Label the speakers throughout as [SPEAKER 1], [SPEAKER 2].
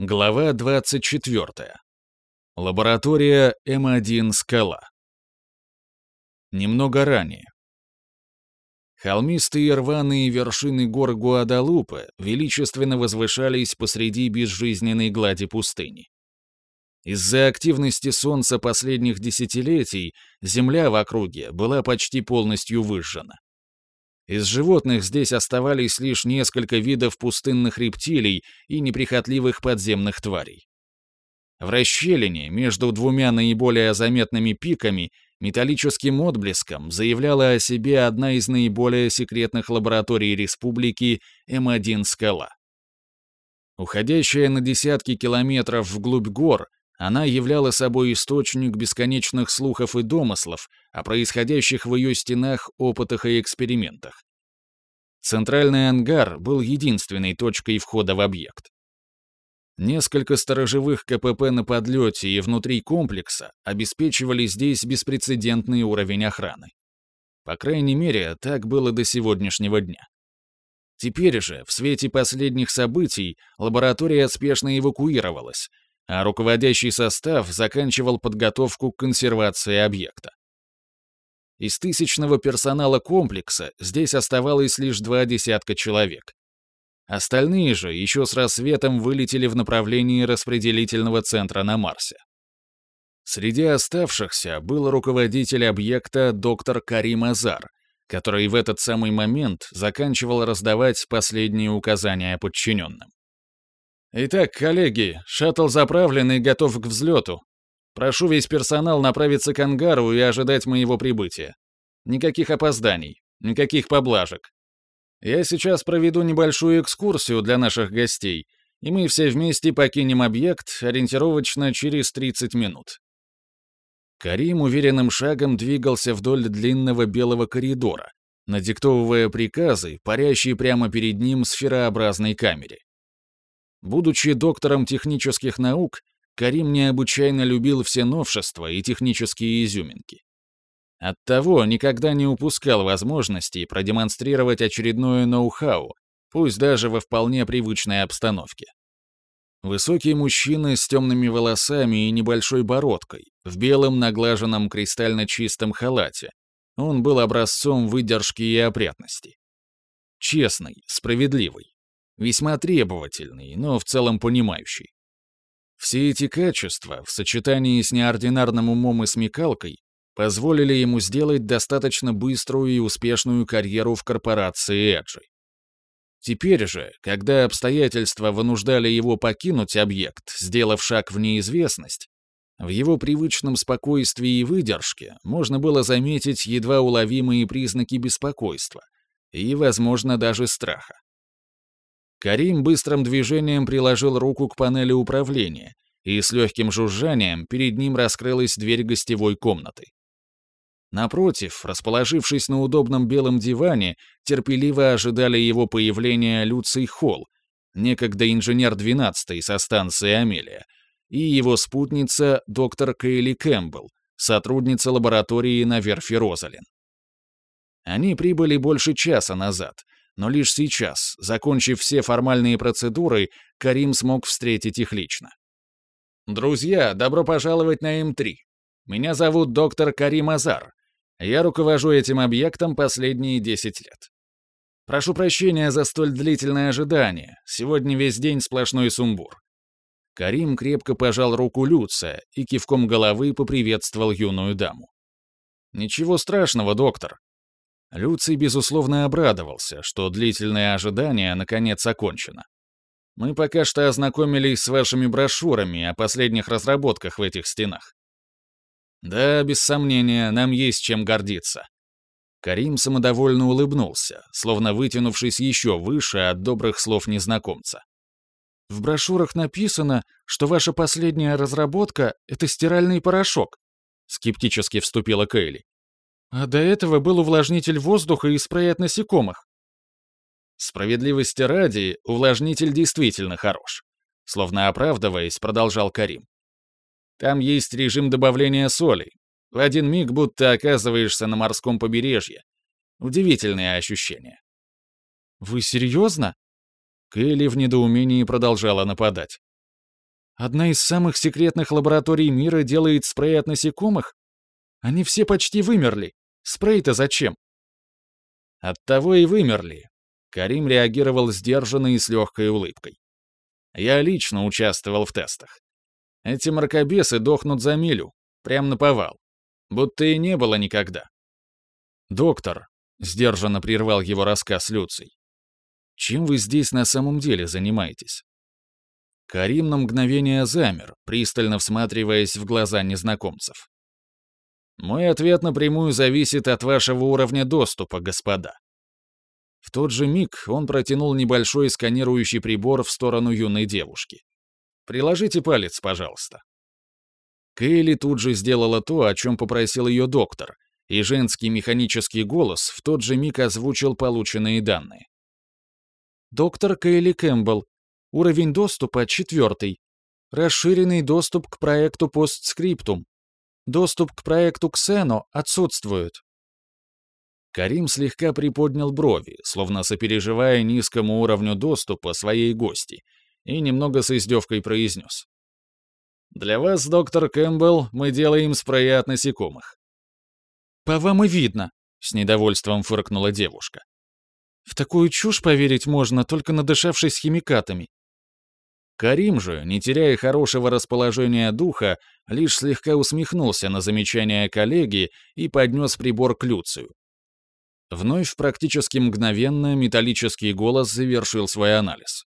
[SPEAKER 1] Глава 24. Лаборатория М1 «Скала». Немного ранее. Холмистые рваные вершины гор Гуадалупе величественно возвышались посреди безжизненной глади пустыни. Из-за активности Солнца последних десятилетий Земля в округе была почти полностью выжжена. Из животных здесь оставались лишь несколько видов пустынных рептилий и неприхотливых подземных тварей. В расщелине между двумя наиболее заметными пиками металлическим отблеском заявляла о себе одна из наиболее секретных лабораторий республики М1 «Скала». Уходящая на десятки километров вглубь гор, она являла собой источник бесконечных слухов и домыслов о происходящих в ее стенах опытах и экспериментах. Центральный ангар был единственной точкой входа в объект. Несколько сторожевых КПП на подлете и внутри комплекса обеспечивали здесь беспрецедентный уровень охраны. По крайней мере, так было до сегодняшнего дня. Теперь же, в свете последних событий, лаборатория спешно эвакуировалась, а руководящий состав заканчивал подготовку к консервации объекта. Из тысячного персонала комплекса здесь оставалось лишь два десятка человек. Остальные же еще с рассветом вылетели в направлении распределительного центра на Марсе. Среди оставшихся был руководитель объекта доктор Карим Азар, который в этот самый момент заканчивал раздавать последние указания подчиненным. «Итак, коллеги, шаттл заправлен и готов к взлету. Прошу весь персонал направиться к ангару и ожидать моего прибытия. Никаких опозданий, никаких поблажек. Я сейчас проведу небольшую экскурсию для наших гостей, и мы все вместе покинем объект ориентировочно через 30 минут». Карим уверенным шагом двигался вдоль длинного белого коридора, надиктовывая приказы, парящие прямо перед ним сферообразной камере. Будучи доктором технических наук, Карим необычайно любил все новшества и технические изюминки. Оттого никогда не упускал возможности продемонстрировать очередное ноу-хау, пусть даже во вполне привычной обстановке. Высокий мужчина с темными волосами и небольшой бородкой, в белом наглаженном кристально чистом халате. Он был образцом выдержки и опрятности. Честный, справедливый. Весьма требовательный, но в целом понимающий. Все эти качества, в сочетании с неординарным умом и смекалкой, позволили ему сделать достаточно быструю и успешную карьеру в корпорации Эджи. Теперь же, когда обстоятельства вынуждали его покинуть объект, сделав шаг в неизвестность, в его привычном спокойствии и выдержке можно было заметить едва уловимые признаки беспокойства и, возможно, даже страха. Карим быстрым движением приложил руку к панели управления, и с легким жужжанием перед ним раскрылась дверь гостевой комнаты. Напротив, расположившись на удобном белом диване, терпеливо ожидали его появления Люций Холл, некогда инженер 12 со станции Амелия, и его спутница доктор Кейли Кэмпбелл, сотрудница лаборатории на верфи Розалин. Они прибыли больше часа назад, но лишь сейчас, закончив все формальные процедуры, Карим смог встретить их лично. «Друзья, добро пожаловать на М3. Меня зовут доктор Карим Азар. Я руковожу этим объектом последние 10 лет. Прошу прощения за столь длительное ожидание. Сегодня весь день сплошной сумбур». Карим крепко пожал руку Люция и кивком головы поприветствовал юную даму. «Ничего страшного, доктор. Люций, безусловно, обрадовался, что длительное ожидание наконец окончено. Мы пока что ознакомились с вашими брошюрами о последних разработках в этих стенах. Да, без сомнения, нам есть чем гордиться. Карим самодовольно улыбнулся, словно вытянувшись еще выше от добрых слов незнакомца. В брошюрах написано, что ваша последняя разработка — это стиральный порошок, скептически вступила Кейли. А до этого был увлажнитель воздуха и спрей от насекомых. Справедливости ради, увлажнитель действительно хорош. Словно оправдываясь, продолжал Карим. Там есть режим добавления соли. В один миг будто оказываешься на морском побережье. Удивительное ощущение. «Вы серьезно?» Кэлли в недоумении продолжала нападать.
[SPEAKER 2] Одна из самых секретных лабораторий мира делает спрей от насекомых? Они все почти вымерли. Спрей-то зачем?
[SPEAKER 1] Оттого и вымерли. Карим реагировал сдержанно и с легкой улыбкой. Я лично участвовал в тестах. Эти мракобесы дохнут за милю, прям на повал. Будто и не было никогда. «Доктор», — сдержанно прервал его рассказ Люций, «чем вы здесь на самом деле занимаетесь?» Карим на мгновение замер, пристально всматриваясь в глаза незнакомцев. «Мой ответ напрямую зависит от вашего уровня доступа, господа». В тот же миг он протянул небольшой сканирующий прибор в сторону юной девушки. «Приложите палец, пожалуйста». Кейли тут же сделала то, о чем попросил ее доктор, и женский механический голос в тот же миг озвучил полученные данные.
[SPEAKER 2] «Доктор Кейли Кэмпбелл, уровень доступа четвертый. Расширенный доступ к проекту постскриптум. Доступ к проекту Ксено отсутствует».
[SPEAKER 1] Карим слегка приподнял брови, словно сопереживая низкому уровню доступа своей гости, и немного с издевкой произнес. «Для вас, доктор Кэмпбелл, мы делаем спреи от насекомых.
[SPEAKER 2] «По вам и видно», — с недовольством фыркнула девушка. «В такую чушь поверить можно, только надышавшись химикатами».
[SPEAKER 1] Карим же, не теряя хорошего расположения духа, лишь слегка усмехнулся на замечание коллеги и поднес прибор к Люцию. Вновь практически мгновенно металлический голос завершил свой анализ.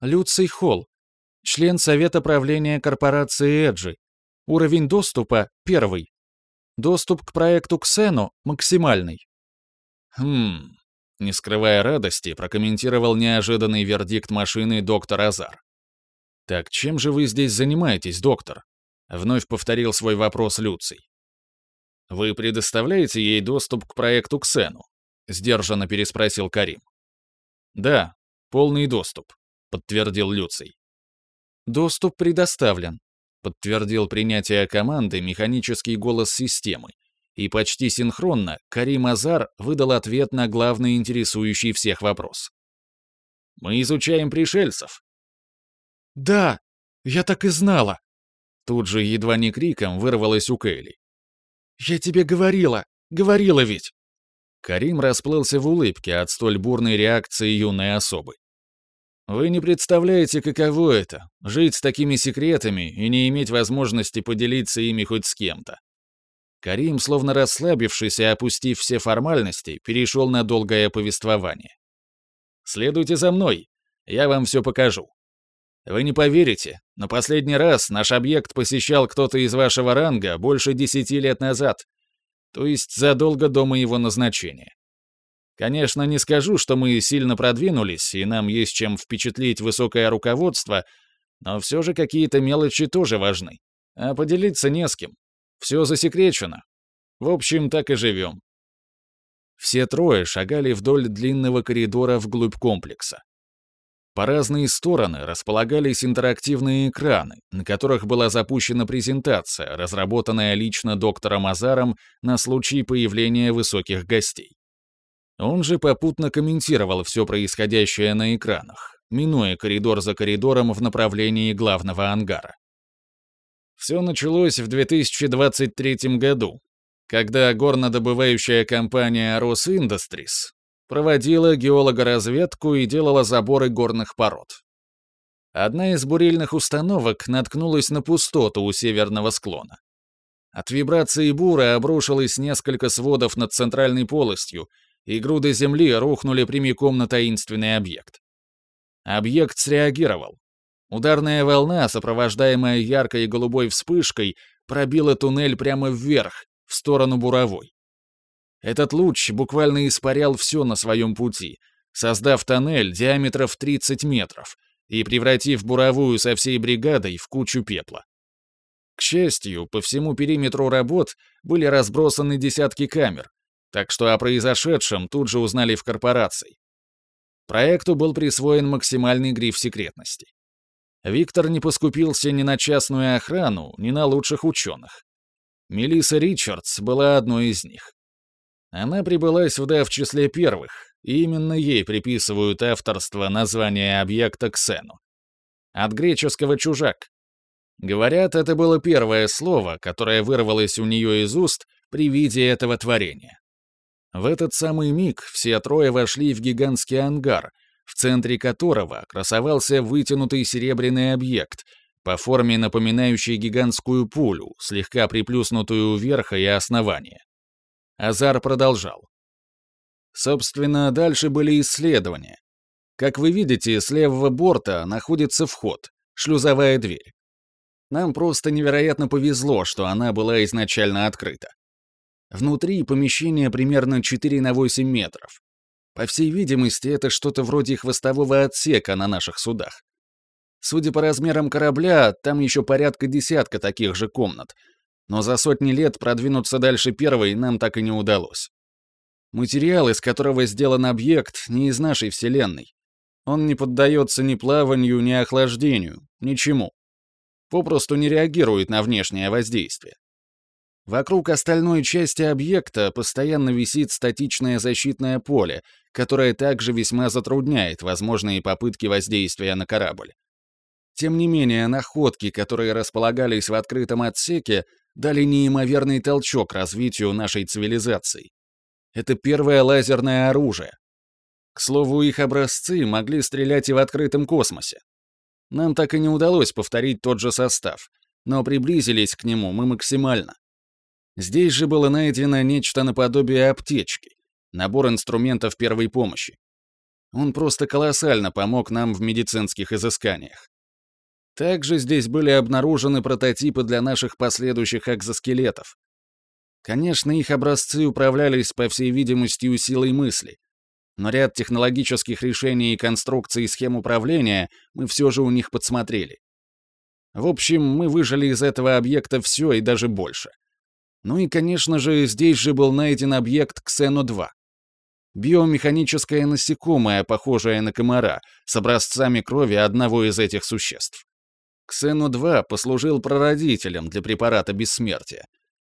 [SPEAKER 2] Люций Холл, член Совета правления корпорации Эджи. Уровень доступа — первый. Доступ к проекту Ксену максимальный.
[SPEAKER 1] Хм, не скрывая радости, прокомментировал неожиданный вердикт машины доктор Азар. «Так чем же вы здесь занимаетесь, доктор?» Вновь повторил свой вопрос Люций. «Вы предоставляете ей доступ к проекту Ксену?» Сдержанно переспросил Карим. «Да, полный доступ», — подтвердил Люций.
[SPEAKER 2] «Доступ предоставлен
[SPEAKER 1] подтвердил принятие команды механический голос системы, и почти синхронно Карим Азар выдал ответ на главный интересующий всех вопрос. «Мы изучаем пришельцев».
[SPEAKER 2] «Да, я так и знала!»
[SPEAKER 1] Тут же едва не криком вырвалось у Кэлли.
[SPEAKER 2] «Я тебе говорила! Говорила ведь!»
[SPEAKER 1] Карим расплылся в улыбке от столь бурной реакции юной особы. Вы не представляете, каково это — жить с такими секретами и не иметь возможности поделиться ими хоть с кем-то. Карим, словно расслабившись и опустив все формальности, перешел на долгое повествование. «Следуйте за мной, я вам все покажу. Вы не поверите, но последний раз наш объект посещал кто-то из вашего ранга больше десяти лет назад, то есть задолго до моего назначения. Конечно, не скажу, что мы сильно продвинулись, и нам есть чем впечатлить высокое руководство, но все же какие-то мелочи тоже важны. А поделиться не с кем. Все засекречено. В общем, так и живем. Все трое шагали вдоль длинного коридора вглубь комплекса. По разные стороны располагались интерактивные экраны, на которых была запущена презентация, разработанная лично доктором Азаром на случай появления высоких гостей. Он же попутно комментировал все происходящее на экранах, минуя коридор за коридором в направлении главного ангара. Все началось в 2023 году, когда горнодобывающая компания Росиндустрис проводила геологоразведку и делала заборы горных пород. Одна из бурильных установок наткнулась на пустоту у северного склона. От вибрации буры обрушилось несколько сводов над центральной полостью, и груды земли рухнули прямиком на таинственный объект. Объект среагировал. Ударная волна, сопровождаемая яркой голубой вспышкой, пробила туннель прямо вверх, в сторону буровой. Этот луч буквально испарял все на своем пути, создав тоннель диаметров 30 метров и превратив буровую со всей бригадой в кучу пепла. К счастью, по всему периметру работ были разбросаны десятки камер, так что о произошедшем тут же узнали в корпорации. Проекту был присвоен максимальный гриф секретности. Виктор не поскупился ни на частную охрану, ни на лучших ученых. Мелисса Ричардс была одной из них. Она прибыла сюда в числе первых, и именно ей приписывают авторство названия объекта Ксену. От греческого «чужак». Говорят, это было первое слово, которое вырвалось у нее из уст при виде этого творения. В этот самый миг все трое вошли в гигантский ангар, в центре которого красовался вытянутый серебряный объект, по форме напоминающий гигантскую пулю, слегка приплюснутую вверх и основания. Азар продолжал. Собственно, дальше были исследования. Как вы видите, с левого борта находится вход, шлюзовая дверь. Нам просто невероятно повезло, что она была изначально открыта. Внутри помещение примерно 4 на 8 метров. По всей видимости, это что-то вроде хвостового отсека на наших судах. Судя по размерам корабля, там еще порядка десятка таких же комнат. Но за сотни лет продвинуться дальше первой нам так и не удалось. Материал, из которого сделан объект, не из нашей Вселенной. Он не поддается ни плаванию, ни охлаждению, ничему попросту не реагирует на внешнее воздействие. Вокруг остальной части объекта постоянно висит статичное защитное поле, которое также весьма затрудняет возможные попытки воздействия на корабль. Тем не менее, находки, которые располагались в открытом отсеке, дали неимоверный толчок развитию нашей цивилизации. Это первое лазерное оружие. К слову, их образцы могли стрелять и в открытом космосе. Нам так и не удалось повторить тот же состав, но приблизились к нему мы максимально. Здесь же было найдено нечто наподобие аптечки, набор инструментов первой помощи. Он просто колоссально помог нам в медицинских изысканиях. Также здесь были обнаружены прототипы для наших последующих экзоскелетов. Конечно, их образцы управлялись, по всей видимости, силой мысли, но ряд технологических решений и конструкций схем управления мы все же у них подсмотрели. В общем, мы выжили из этого объекта все и даже больше. Ну и, конечно же, здесь же был найден объект Ксено-2. Биомеханическое насекомое, похожее на комара, с образцами крови одного из этих существ. Ксену-2 послужил прародителем для препарата бессмертия.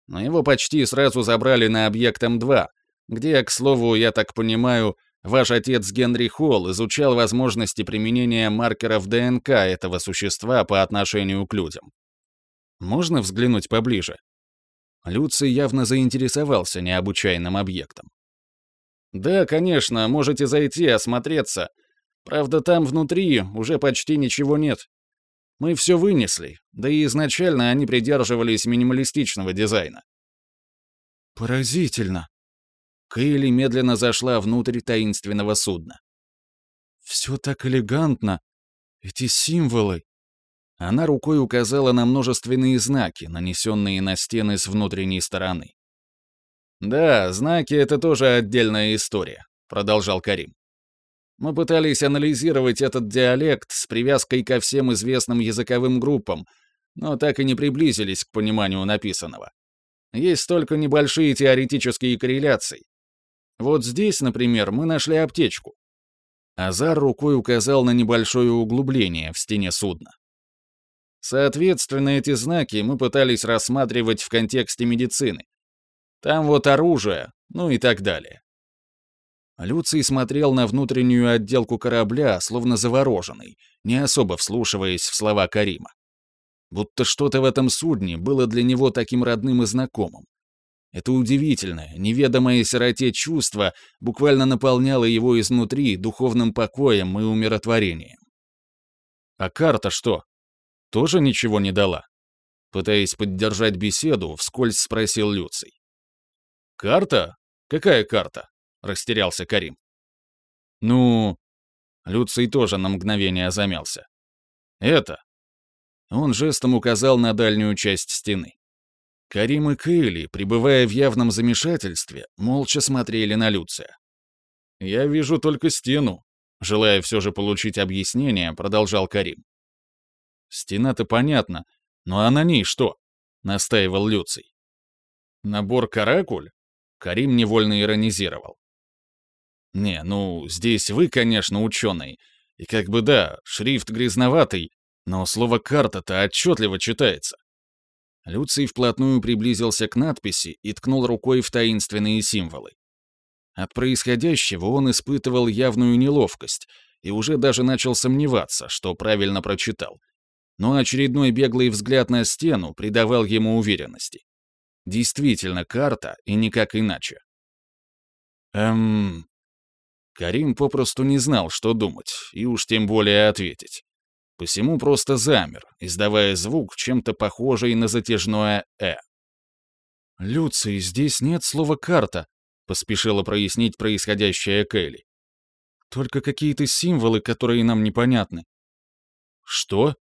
[SPEAKER 1] Но его почти сразу забрали на объект М2, где, к слову, я так понимаю, Ваш отец Генри Холл изучал возможности применения маркеров ДНК этого существа по отношению к людям. Можно взглянуть поближе? Люций явно заинтересовался необычайным объектом. «Да, конечно, можете зайти, осмотреться. Правда, там внутри уже почти ничего нет. Мы все вынесли, да и изначально они придерживались минималистичного дизайна».
[SPEAKER 2] «Поразительно»,
[SPEAKER 1] Кейли медленно зашла внутрь таинственного судна.
[SPEAKER 2] «Все так элегантно. Эти символы».
[SPEAKER 1] Она рукой указала на множественные знаки, нанесенные на стены с внутренней стороны. «Да, знаки — это тоже отдельная история», — продолжал Карим. «Мы пытались анализировать этот диалект с привязкой ко всем известным языковым группам, но так и не приблизились к пониманию написанного. Есть только небольшие теоретические корреляции, вот здесь, например, мы нашли аптечку. Азар рукой указал на небольшое углубление в стене судна. Соответственно, эти знаки мы пытались рассматривать в контексте медицины. Там вот оружие, ну и так далее. Люций смотрел на внутреннюю отделку корабля, словно завороженный, не особо вслушиваясь в слова Карима. Будто что-то в этом судне было для него таким родным и знакомым. Это удивительное, неведомое сироте чувство буквально наполняло его изнутри духовным покоем и умиротворением. А карта что? Тоже ничего не дала? Пытаясь поддержать беседу, вскользь спросил Люций. «Карта? Какая карта?» — растерялся Карим. «Ну...» Люций тоже на мгновение замялся. «Это...» Он жестом указал на дальнюю часть стены. Карим и Кейли, пребывая в явном замешательстве, молча смотрели на Люция. «Я вижу только стену», — желая все же получить объяснение, продолжал Карим. «Стена-то понятно, ну а на ней что?» — настаивал Люций. «Набор каракуль?» — Карим невольно иронизировал. «Не, ну, здесь вы, конечно, ученый, и как бы да, шрифт грязноватый, но слово «карта»-то отчетливо читается. Люций вплотную приблизился к надписи и ткнул рукой в таинственные символы. От происходящего он испытывал явную неловкость и уже даже начал сомневаться, что правильно прочитал. Но очередной беглый взгляд на стену придавал ему уверенности. Действительно карта, и никак иначе. Эм... Карим попросту не знал, что думать, и уж тем более ответить. Посему просто замер, издавая звук, чем-то похожий на затяжное «э».
[SPEAKER 2] «Люций, здесь нет слова «карта», — поспешила прояснить происходящее Кэлли. «Только какие-то символы, которые нам непонятны».
[SPEAKER 1] «Что?»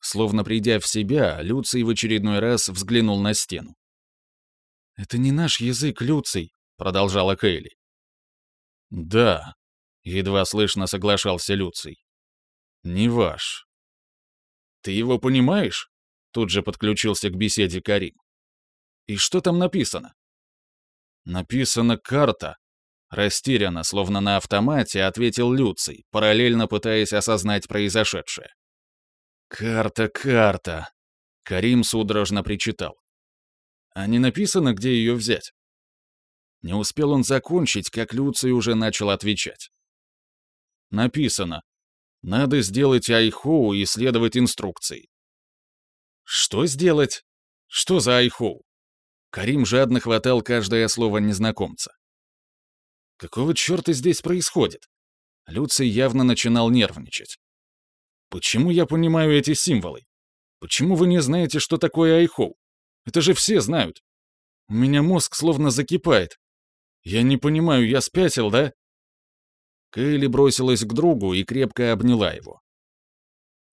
[SPEAKER 1] Словно придя в себя, Люций в очередной раз взглянул на стену.
[SPEAKER 2] «Это не наш язык, Люций», — продолжала Кэлли.
[SPEAKER 1] «Да», — едва слышно соглашался Люций. «Не ваш». «Ты его понимаешь?» — тут же подключился к беседе Карим. «И что там написано?» «Написана карта», — растерянно, словно на автомате, ответил Люций, параллельно пытаясь осознать произошедшее. «Карта, карта», — Карим судорожно причитал. «А не написано, где ее взять?» Не успел он закончить, как Люций уже начал отвечать. Написано. Надо сделать айхоу и следовать инструкции. Что сделать? Что за айхоу? Карим жадно хватал каждое слово незнакомца. Какого черта здесь происходит? Люций явно начинал нервничать. Почему я понимаю эти символы? Почему вы не знаете, что такое айхоу? Это же все знают. У меня мозг словно закипает. «Я не понимаю, я спятил, да?» Кейли бросилась к другу и крепко обняла его.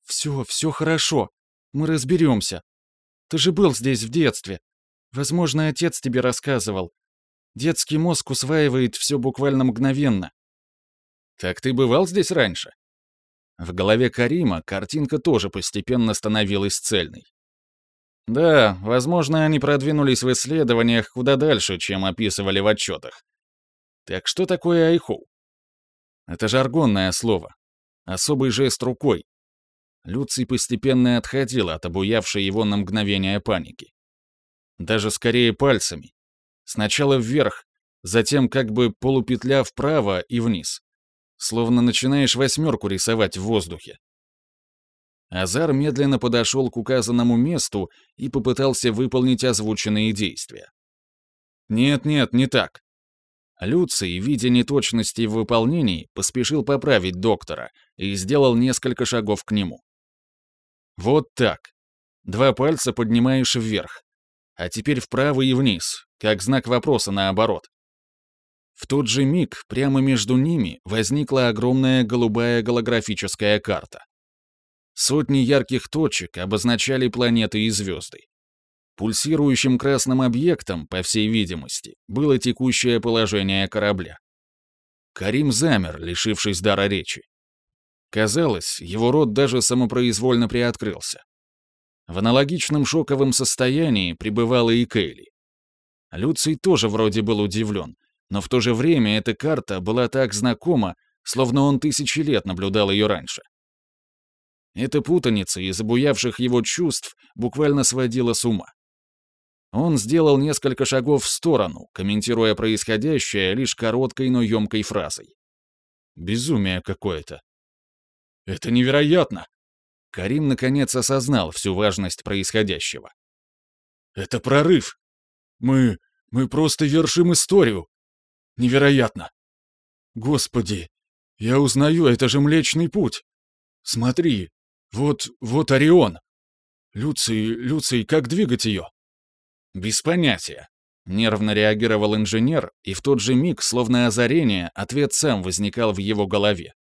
[SPEAKER 2] «Все, все хорошо. Мы разберемся. Ты же был здесь в детстве. Возможно, отец тебе рассказывал. Детский мозг усваивает все буквально мгновенно».
[SPEAKER 1] «Так ты бывал здесь раньше?» В голове Карима картинка тоже постепенно становилась цельной. Да, возможно, они продвинулись в исследованиях куда дальше, чем описывали в отчетах. Так что такое айху? Это жаргонное слово. Особый жест рукой. Люций постепенно отходил от обуявшей его на мгновение паники. Даже скорее пальцами. Сначала вверх, затем как бы полупетля вправо и вниз. Словно начинаешь восьмерку рисовать в воздухе. Азар медленно подошел к указанному месту и попытался выполнить озвученные действия. Нет-нет, не так. Люций, видя неточности в выполнении, поспешил поправить доктора и сделал несколько шагов к нему. Вот так. Два пальца поднимаешь вверх. А теперь вправо и вниз, как знак вопроса наоборот. В тот же миг прямо между ними возникла огромная голубая голографическая карта. Сотни ярких точек обозначали планеты и звезды. Пульсирующим красным объектом, по всей видимости, было текущее положение корабля. Карим замер, лишившись дара речи. Казалось, его рот даже самопроизвольно приоткрылся. В аналогичном шоковом состоянии пребывала и Кейли. Люций тоже вроде был удивлен, но в то же время эта карта была так знакома, словно он тысячи лет наблюдал ее раньше. Эта путаница из обуявших его чувств буквально сводила с ума. Он сделал несколько шагов в сторону, комментируя происходящее лишь короткой, но емкой фразой. Безумие какое-то. Это невероятно! Карим наконец осознал всю важность происходящего. Это прорыв! Мы... мы просто вершим историю! Невероятно! Господи! Я узнаю, это же Млечный Путь! Смотри, вот, вот Орион. Люций, Люций, как двигать ее? Без понятия. Нервно реагировал инженер, и в тот же миг, словно озарение, ответ сам возникал в его голове.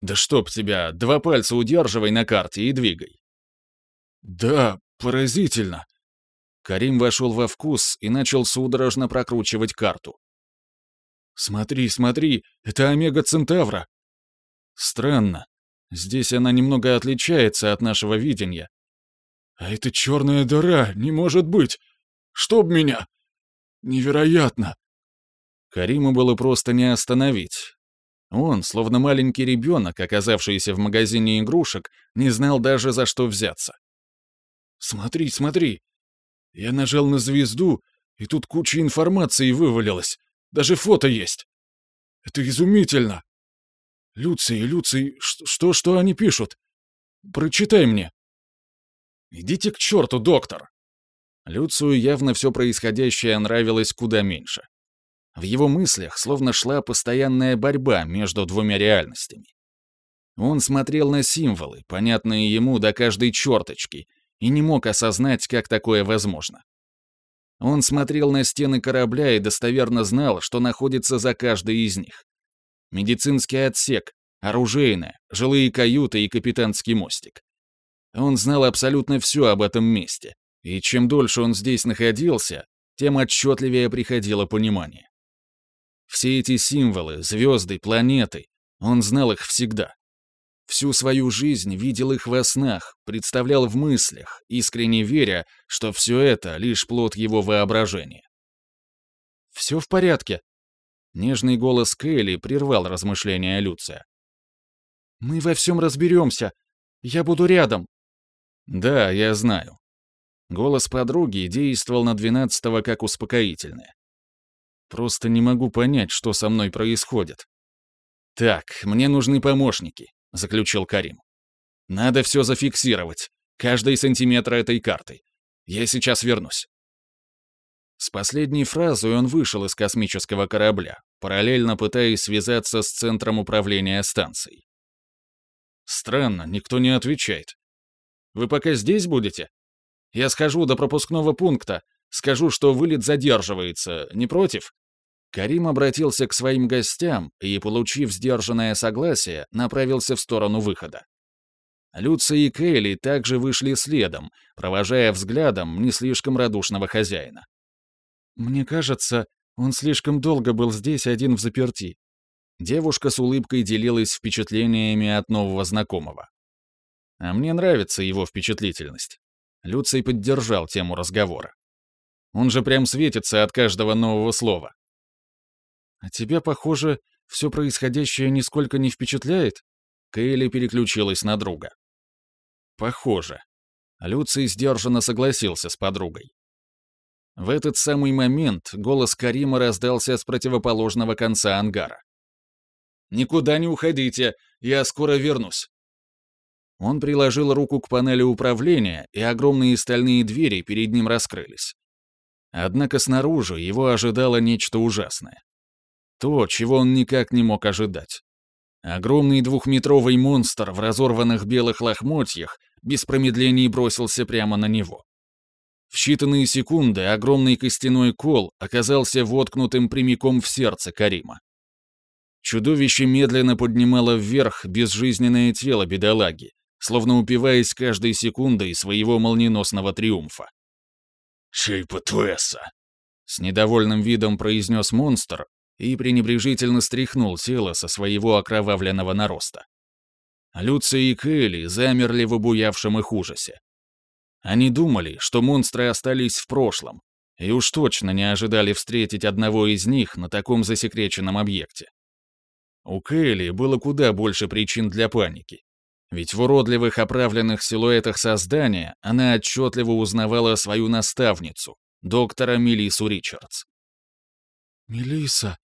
[SPEAKER 1] «Да чтоб тебя, два пальца удерживай на карте и двигай». «Да, поразительно». Карим вошел во вкус и начал судорожно прокручивать карту. «Смотри, смотри, это Омега Центавра». «Странно. Здесь она немного отличается от нашего видения. А это черная дыра, не может быть! Чтоб меня! Невероятно! Кариму было просто не остановить. Он, словно маленький ребенок, оказавшийся в магазине игрушек, не знал даже за что взяться. «Смотри, смотри! Я нажал на звезду, и тут куча информации вывалилась. Даже фото есть. Это изумительно!»
[SPEAKER 2] «Люций, Люций, что, что они пишут? Прочитай мне». «Идите к черту, доктор!» Люцию явно все происходящее нравилось куда меньше. В его мыслях словно шла постоянная борьба между двумя реальностями. Он смотрел на символы, понятные ему до каждой черточки, и не мог осознать, как такое возможно. Он смотрел на стены корабля и достоверно знал, что находится за каждой из них. Медицинский отсек, оружейная, жилые каюты и капитанский мостик. Он знал абсолютно все об этом месте, и чем дольше он здесь находился, тем отчетливее приходило понимание. Все эти символы, звезды, планеты, он знал их всегда. Всю свою жизнь видел их во снах, представлял в мыслях, искренне веря, что все это — лишь плод его воображения. «Все в порядке», — нежный голос Кейли прервал размышления Люция. «Мы во всем разберемся. Я буду рядом». «Да, я знаю». Голос подруги действовал на двенадцатого как успокоительное. Просто не могу понять, что со мной происходит. Так, мне нужны помощники заключил Карим. «Надо все зафиксировать, каждый сантиметр этой карты. Я сейчас вернусь». С последней фразой он вышел из космического корабля, параллельно пытаясь связаться с центром управления станцией. «Странно, никто не отвечает. Вы пока здесь будете? Я схожу до пропускного пункта, скажу, что вылет задерживается, не против?» Карим обратился к своим гостям и, получив сдержанное согласие, направился в сторону выхода. Люци и Кейли также вышли следом, провожая взглядом не слишком радушного хозяина. «Мне кажется, он слишком долго был здесь один в заперти». Девушка с улыбкой делилась впечатлениями от нового знакомого. «А мне нравится его впечатлительность». Люций поддержал тему разговора. Он же прям светится от каждого нового слова. «А тебя, похоже, все происходящее нисколько не впечатляет?» Кейли переключилась на друга. «Похоже». Люций сдержанно согласился с подругой. В этот самый момент голос Карима раздался с противоположного конца ангара. «Никуда не уходите, я скоро вернусь». Он приложил руку к панели управления, и огромные стальные двери перед ним раскрылись. Однако снаружи его ожидало нечто ужасное. То, чего он никак не мог ожидать. Огромный двухметровый монстр в разорванных белых лохмотьях без промедлений бросился прямо на него. В считанные секунды огромный костяной кол оказался воткнутым прямиком в сердце Карима. Чудовище медленно поднимало вверх безжизненное тело бедолаги, словно упиваясь каждой секундой своего молниеносного триумфа.
[SPEAKER 3] «Шейпа Твесса!»
[SPEAKER 2] — с недовольным видом произнес монстр, и пренебрежительно стряхнул тело со своего окровавленного нароста. Люция и Кэлли замерли в обуявшем их ужасе. Они думали, что монстры остались в прошлом, и уж точно не ожидали встретить одного из них на таком засекреченном объекте. У Кэлли было куда больше причин для паники. Ведь в уродливых оправленных силуэтах создания она отчетливо узнавала свою наставницу, доктора Мелису Ричардс.
[SPEAKER 1] «Мелисса»,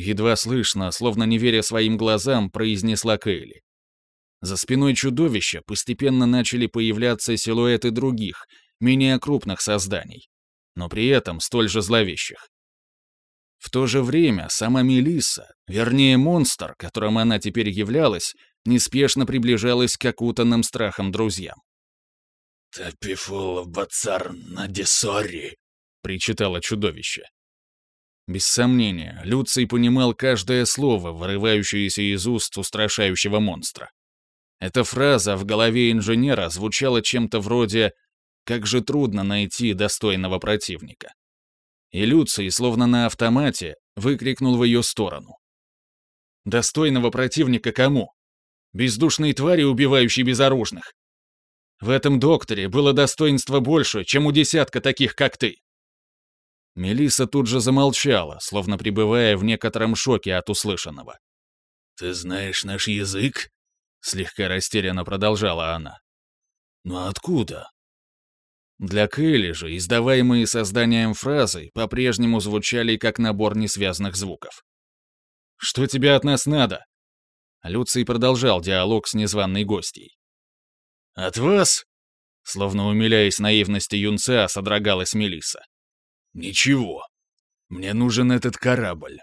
[SPEAKER 2] Едва слышно, словно не веря своим глазам, произнесла Кейли. За спиной чудовища постепенно начали появляться силуэты других, менее крупных созданий, но при этом столь же зловещих. В то же время сама Мелисса, вернее монстр, которым она теперь являлась, неспешно приближалась к окутанным страхом друзьям.
[SPEAKER 3] «Тапифул бацар на десори», — причитало чудовище.
[SPEAKER 2] Без сомнения, Люций понимал каждое слово, вырывающееся из уст устрашающего монстра. Эта фраза в голове инженера звучала чем-то вроде «как же трудно найти достойного противника». И Люций, словно на автомате, выкрикнул в ее сторону. «Достойного противника кому? Бездушные твари, убивающие безоружных. В этом докторе было достоинство больше, чем у десятка таких, как ты. Мелиса тут же замолчала, словно пребывая в некотором шоке от услышанного.
[SPEAKER 3] «Ты знаешь наш язык?»
[SPEAKER 2] — слегка растерянно продолжала она.
[SPEAKER 3] «Но откуда?»
[SPEAKER 2] Для Кэлли же издаваемые созданием фразы по-прежнему звучали как набор несвязных звуков. «Что тебе от нас надо?»
[SPEAKER 1] Люций продолжал диалог с незваной гостьей.
[SPEAKER 3] «От вас?»
[SPEAKER 1] Словно умиляясь наивности юнца, содрогалась Мелиса.
[SPEAKER 3] «Ничего. Мне нужен этот корабль.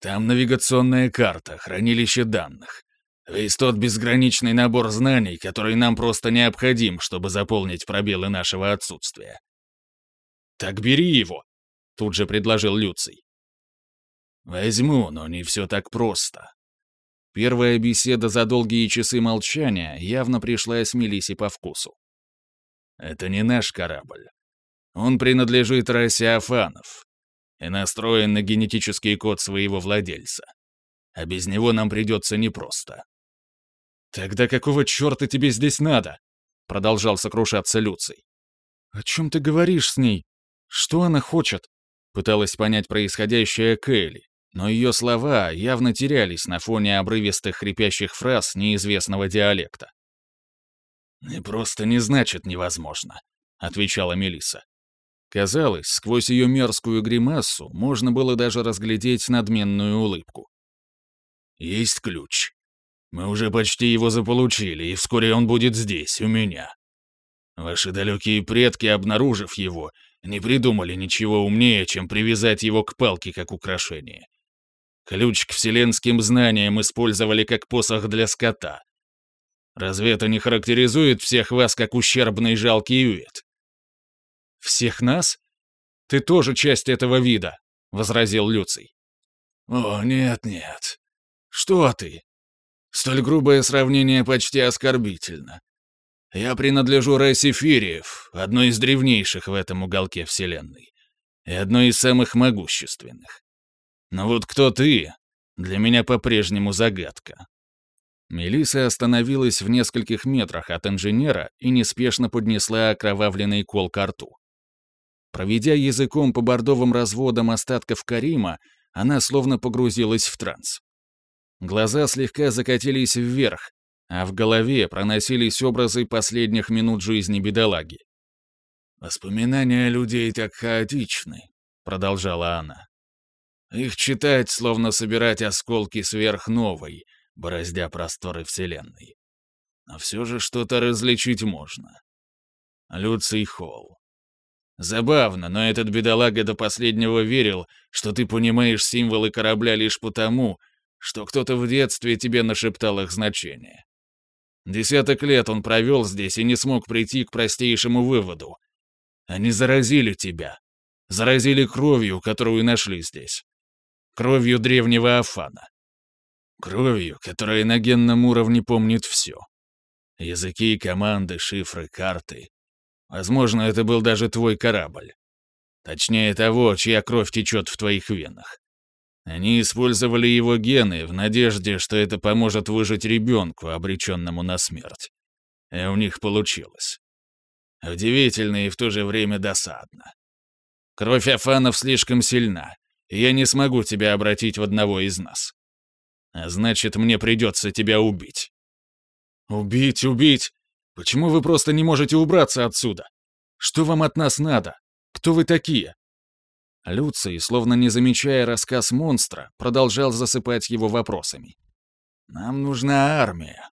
[SPEAKER 3] Там навигационная карта, хранилище данных. Весь тот безграничный набор знаний, который нам просто необходим, чтобы заполнить пробелы нашего отсутствия».
[SPEAKER 1] «Так бери его», — тут же предложил Люций.
[SPEAKER 3] «Возьму, но не все так просто».
[SPEAKER 1] Первая беседа за долгие часы молчания явно пришлась Мелисе по вкусу.
[SPEAKER 3] Это не наш корабль. Он принадлежит расе Афанов и настроен на генетический код своего владельца. А без него нам придется непросто.
[SPEAKER 1] «Тогда какого черта тебе здесь надо?» — продолжал сокрушаться Люций. «О чем ты говоришь с ней? Что она хочет?» Пыталась понять происходящее Кэлли, но ее слова явно терялись на фоне обрывистых хрипящих фраз неизвестного диалекта.
[SPEAKER 3] «И просто не значит невозможно», — отвечала Мелиса.
[SPEAKER 1] Казалось, сквозь ее мерзкую гримасу можно было даже разглядеть надменную улыбку.
[SPEAKER 3] «Есть ключ. Мы уже почти его заполучили, и вскоре он будет здесь, у меня. Ваши далекие предки, обнаружив его, не придумали ничего умнее, чем привязать его к палке как украшение. Ключ к вселенским знаниям использовали как посох для скота, Разве это не характеризует всех вас как ущербный жалкий вид?»
[SPEAKER 1] «Всех нас? Ты тоже часть этого вида», — возразил Люций.
[SPEAKER 3] «О, нет-нет. Что ты? Столь грубое сравнение почти оскорбительно. Я принадлежу расе Фириев, одной из древнейших в этом уголке Вселенной, и одной из самых могущественных. Но вот кто ты, для меня по-прежнему загадка.
[SPEAKER 1] Мелиса остановилась в нескольких метрах от инженера и неспешно поднесла окровавленный кол к рту. Проведя языком по бордовым разводам остатков Карима, она словно погрузилась в транс. Глаза слегка закатились вверх, а в голове проносились образы последних минут жизни бедолаги.
[SPEAKER 3] «Воспоминания людей так хаотичны», — продолжала она. «Их читать, словно собирать осколки сверхновой, бороздя просторы Вселенной. Но все же что-то различить можно. Люций Холл. Забавно, но этот бедолага до последнего верил, что ты понимаешь символы корабля лишь потому, что кто-то в детстве тебе нашептал их значение. Десяток лет он провел здесь и не смог прийти к простейшему выводу. Они заразили тебя. Заразили кровью, которую нашли здесь. Кровью древнего Афана. Кровью, которая на генном уровне помнит все. Языки, команды, шифры, карты. Возможно, это был даже твой корабль. Точнее того, чья кровь течет в твоих венах. Они использовали его гены в надежде, что это поможет выжить ребенку, обреченному на смерть. И у них получилось. Удивительно и в то же время досадно. Кровь Афанов слишком сильна, и я не смогу тебя обратить в одного из нас. А значит, мне придется тебя убить».
[SPEAKER 1] «Убить, убить! Почему вы просто не можете убраться отсюда? Что вам от нас надо? Кто вы такие?» Люций, словно не замечая рассказ монстра, продолжал засыпать его вопросами.
[SPEAKER 3] «Нам нужна армия».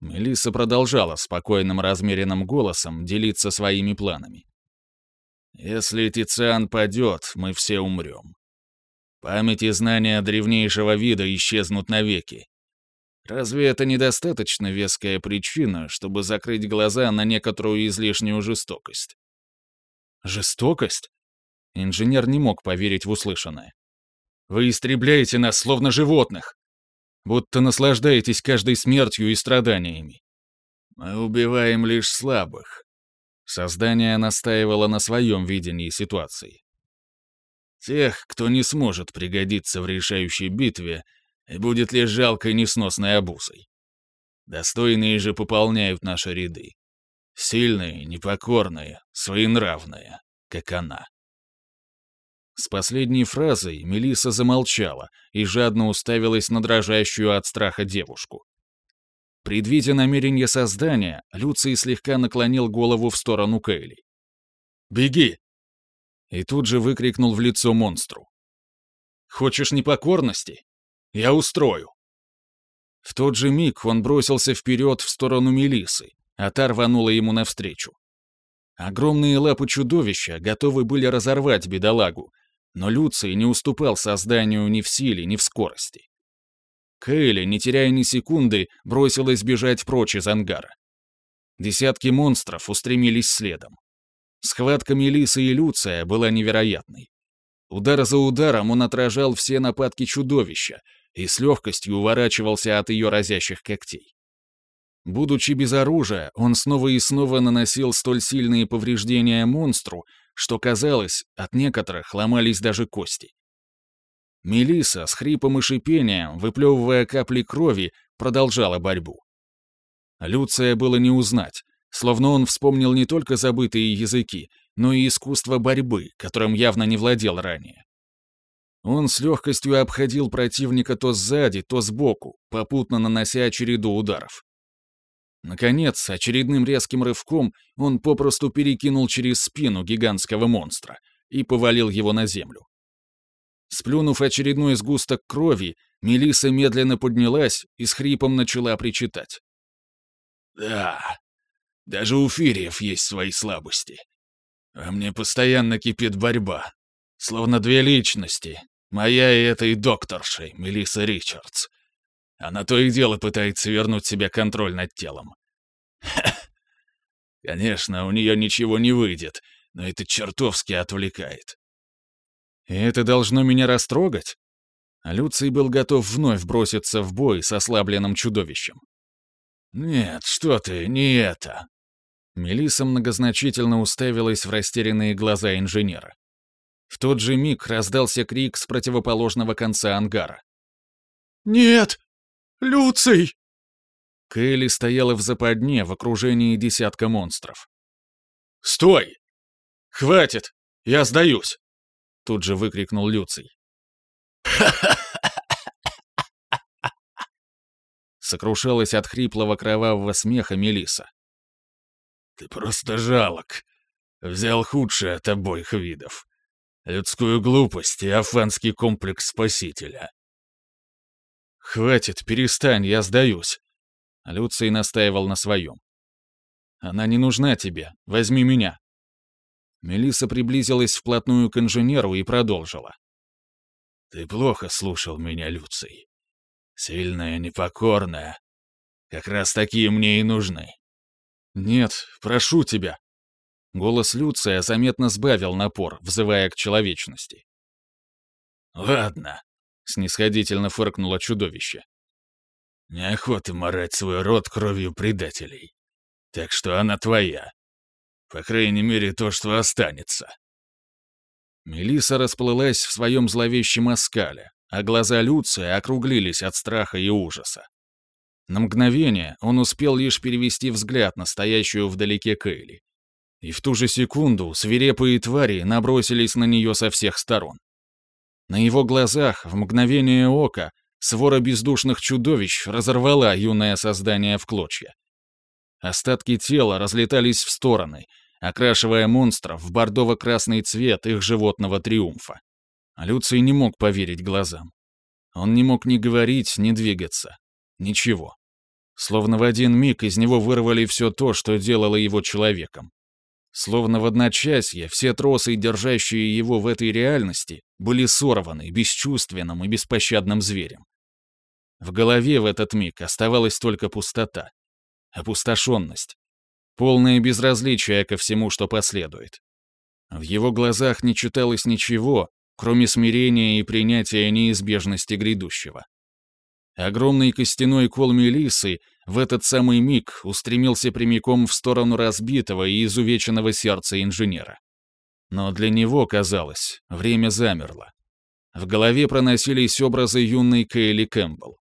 [SPEAKER 1] Мелисса продолжала спокойным размеренным голосом делиться своими планами.
[SPEAKER 3] «Если Тициан падет, мы все умрем. Память и знания древнейшего вида исчезнут навеки. Разве это недостаточно веская причина, чтобы закрыть глаза на некоторую излишнюю жестокость?
[SPEAKER 1] Жестокость? Инженер не мог поверить в услышанное. Вы истребляете нас, словно животных. Будто наслаждаетесь каждой смертью и страданиями.
[SPEAKER 3] Мы убиваем лишь слабых.
[SPEAKER 1] Создание настаивало на своем видении ситуации.
[SPEAKER 3] Тех, кто не сможет пригодиться в решающей битве и будет лишь жалкой несносной обузой. Достойные же пополняют наши ряды. Сильные, непокорные, своенравные, как она.
[SPEAKER 1] С последней фразой Мелиса замолчала и жадно уставилась на дрожащую от страха девушку. Предвидя намерение создания, Люций слегка наклонил голову в сторону Кейли. «Беги!» и тут же выкрикнул в лицо монстру. «Хочешь непокорности? Я устрою!» В тот же миг он бросился вперед в сторону Мелисы, а та рванула ему навстречу. Огромные лапы чудовища готовы были разорвать бедолагу, но Люций не уступал созданию ни в силе, ни в скорости. Кейли, не теряя ни секунды, бросилась бежать прочь из ангара. Десятки монстров устремились следом. Схватка Мелисы и Люция была невероятной. Удар за ударом он отражал все нападки чудовища и с легкостью уворачивался от ее разящих когтей. Будучи без оружия, он снова и снова наносил столь сильные повреждения монстру, что, казалось, от некоторых ломались даже кости. Мелиса с хрипом и шипением, выплевывая капли крови, продолжала борьбу. Люция было не узнать, словно он вспомнил не только забытые языки, но и искусство борьбы, которым явно не владел ранее. Он с легкостью обходил противника то сзади, то сбоку, попутно нанося череду ударов. Наконец, очередным резким рывком он попросту перекинул через спину гигантского монстра и повалил его на землю. Сплюнув очередной сгусток крови, Мелиса медленно поднялась и с хрипом начала причитать. «Да, даже у фириев есть свои слабости. Во мне постоянно кипит борьба. Словно две личности. Моя и этой докторшей, Мелисса Ричардс. Она то и дело пытается вернуть себе контроль над телом. Конечно, у нее ничего не выйдет, но это чертовски отвлекает. И это должно меня растрогать? Люций был готов вновь броситься в бой с ослабленным чудовищем. «Нет, что ты, не это!» Мелисса многозначительно уставилась в растерянные глаза инженера. В тот же миг раздался крик с противоположного конца ангара.
[SPEAKER 2] «Нет! Люций!»
[SPEAKER 1] Кэлли стояла в западне в окружении десятка монстров. «Стой! Хватит! Я сдаюсь!» Тут же выкрикнул Люций. Сокрушалась от хриплого кровавого смеха Мелиса. «Ты просто жалок. Взял худшее от обоих видов. Людскую глупость и афанский комплекс спасителя». «Хватит, перестань, я сдаюсь». Люций настаивал на своем. «Она не нужна тебе. Возьми меня». Мелиса приблизилась вплотную к инженеру и продолжила. «Ты плохо слушал меня, Люций. Сильная, непокорная. Как раз такие мне и нужны. «Нет, прошу тебя». Голос Люция заметно сбавил напор, взывая к человечности. «Ладно», — снисходительно фыркнуло чудовище. «Неохота морать свой рот кровью предателей. Так что она твоя. По крайней мере, то, что останется». Мелиса расплылась в своем зловещем оскале, а глаза Люция округлились от страха и ужаса. На мгновение он успел лишь перевести взгляд на стоящую вдалеке Кейли. И в ту же секунду свирепые твари набросились на нее со всех сторон. На его глазах, в мгновение ока, свора бездушных чудовищ разорвала юное создание в клочья. Остатки тела разлетались в стороны, окрашивая монстров в бордово-красный цвет их животного триумфа. Люций не мог поверить глазам. Он не мог ни говорить, ни двигаться. Ничего. Словно в один миг из него вырвали все то, что делало его человеком. Словно в одночасье все тросы, держащие его в этой реальности, были сорваны бесчувственным и беспощадным зверем. В голове в этот миг оставалась только пустота. Опустошенность. Полное безразличие ко всему, что последует. В его глазах не читалось ничего, кроме смирения и принятия неизбежности грядущего. Огромный костяной кол Мелисы в этот самый миг устремился прямиком в сторону разбитого и изувеченного сердца инженера. Но для него, казалось, время замерло. В голове проносились образы юной Кейли Кэмпбелл.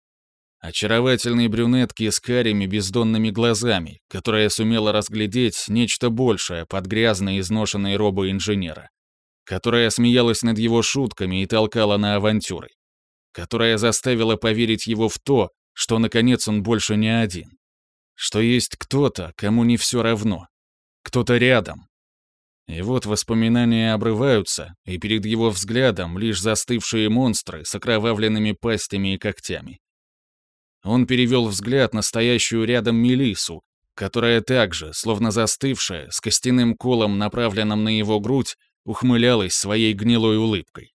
[SPEAKER 1] Очаровательной брюнетки с карими бездонными глазами, которая сумела разглядеть нечто большее под грязной изношенной робой инженера, которая смеялась над его шутками и толкала на авантюры которая заставила поверить его в то, что, наконец, он больше не один. Что есть кто-то, кому не все равно. Кто-то рядом. И вот воспоминания обрываются, и перед его взглядом лишь застывшие монстры с окровавленными пастями и когтями. Он перевел взгляд на стоящую рядом Мелису, которая также, словно застывшая, с костяным колом, направленным на его грудь, ухмылялась своей гнилой улыбкой.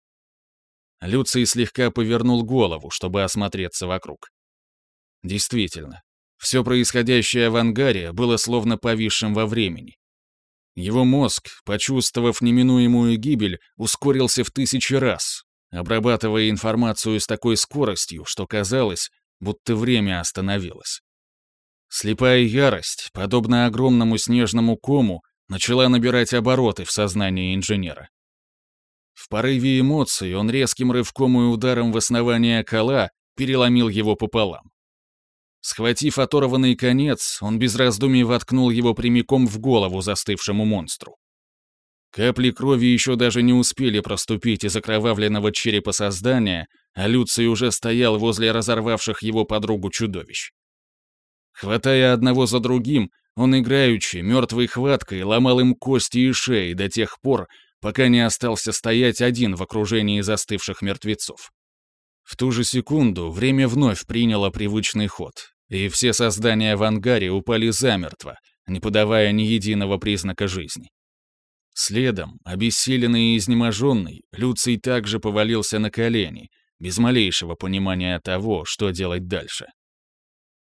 [SPEAKER 1] Люций слегка повернул голову, чтобы осмотреться вокруг. Действительно, все происходящее в ангаре было словно повисшим во времени. Его мозг, почувствовав неминуемую гибель, ускорился в тысячи раз, обрабатывая информацию с такой скоростью, что казалось, будто время остановилось. Слепая ярость, подобно огромному снежному кому, начала набирать обороты в сознании инженера. В порыве эмоций он резким рывком и ударом в основание кола переломил его пополам. Схватив оторванный конец, он без раздумий воткнул его прямиком в голову застывшему монстру. Капли крови еще даже не успели проступить из окровавленного черепа создания, а Люций уже стоял возле разорвавших его подругу чудовищ. Хватая одного за другим, он играючи, мертвой хваткой, ломал им кости и шеи до тех пор, пока не остался стоять один в окружении застывших мертвецов. В ту же секунду время вновь приняло привычный ход, и все создания в ангаре упали замертво, не подавая ни единого признака жизни. Следом, обессиленный и изнеможенный, Люций также повалился на колени, без малейшего понимания того, что делать дальше.